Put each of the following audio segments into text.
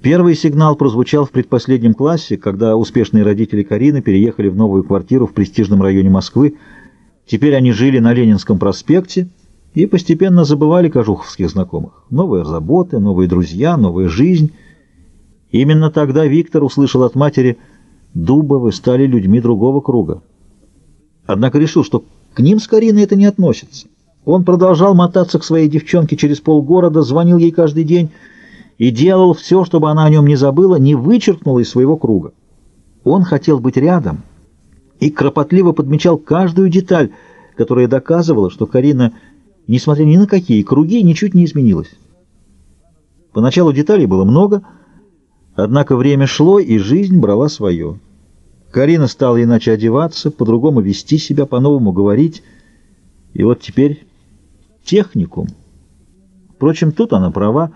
Первый сигнал прозвучал в предпоследнем классе, когда успешные родители Карины переехали в новую квартиру в престижном районе Москвы. Теперь они жили на Ленинском проспекте и постепенно забывали кожуховских знакомых. Новые заботы, новые друзья, новая жизнь. Именно тогда Виктор услышал от матери «Дубовы стали людьми другого круга». Однако решил, что к ним с Кариной это не относится. Он продолжал мотаться к своей девчонке через полгорода, звонил ей каждый день и делал все, чтобы она о нем не забыла, не вычеркнула из своего круга. Он хотел быть рядом и кропотливо подмечал каждую деталь, которая доказывала, что Карина, несмотря ни на какие круги, ничуть не изменилась. Поначалу деталей было много, однако время шло, и жизнь брала свое. Карина стала иначе одеваться, по-другому вести себя, по-новому говорить, и вот теперь техникум. Впрочем, тут она права.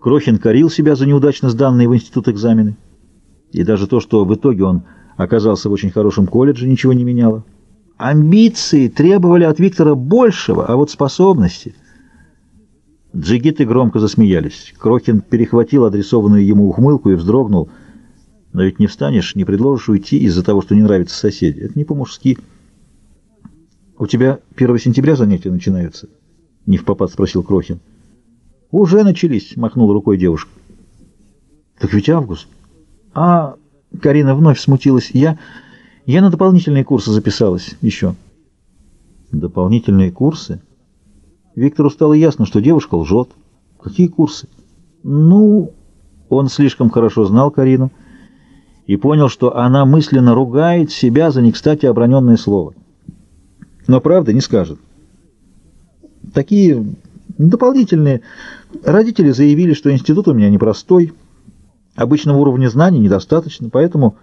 Крохин корил себя за неудачно сданные в институт экзамены. И даже то, что в итоге он оказался в очень хорошем колледже, ничего не меняло. Амбиции требовали от Виктора большего, а вот способности... Джигиты громко засмеялись. Крохин перехватил адресованную ему ухмылку и вздрогнул. «Но ведь не встанешь, не предложишь уйти из-за того, что не нравятся соседи. Это не по-мужски». «У тебя 1 сентября занятия начинаются?» — не в попад спросил Крохин. «Уже начались», — махнула рукой девушка. «Так ведь август». «А...» — Карина вновь смутилась. «Я... я на дополнительные курсы записалась еще». «Дополнительные курсы?» Виктору стало ясно, что девушка лжет. «Какие курсы?» «Ну...» Он слишком хорошо знал Карину и понял, что она мысленно ругает себя за некстати оброненное слово. Но правда не скажет. Такие дополнительные. Родители заявили, что институт у меня непростой, обычного уровня знаний недостаточно, поэтому...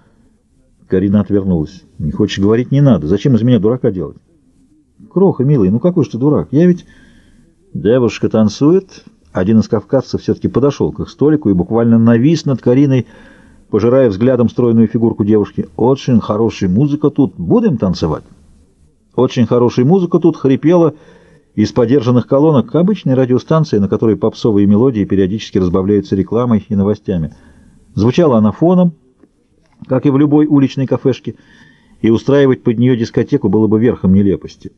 Карина отвернулась. «Не хочешь говорить, не надо. Зачем из меня дурака делать?» «Кроха, милый, ну какой же ты дурак? Я ведь...» Девушка танцует. Один из кавказцев все-таки подошел к их столику и буквально навис над Кариной, пожирая взглядом стройную фигурку девушки. «Очень хорошая музыка тут. Будем танцевать?» «Очень хорошая музыка тут» хрипела из подержанных колонок обычной радиостанции, на которой попсовые мелодии периодически разбавляются рекламой и новостями. Звучала она фоном, как и в любой уличной кафешке, и устраивать под нее дискотеку было бы верхом нелепости.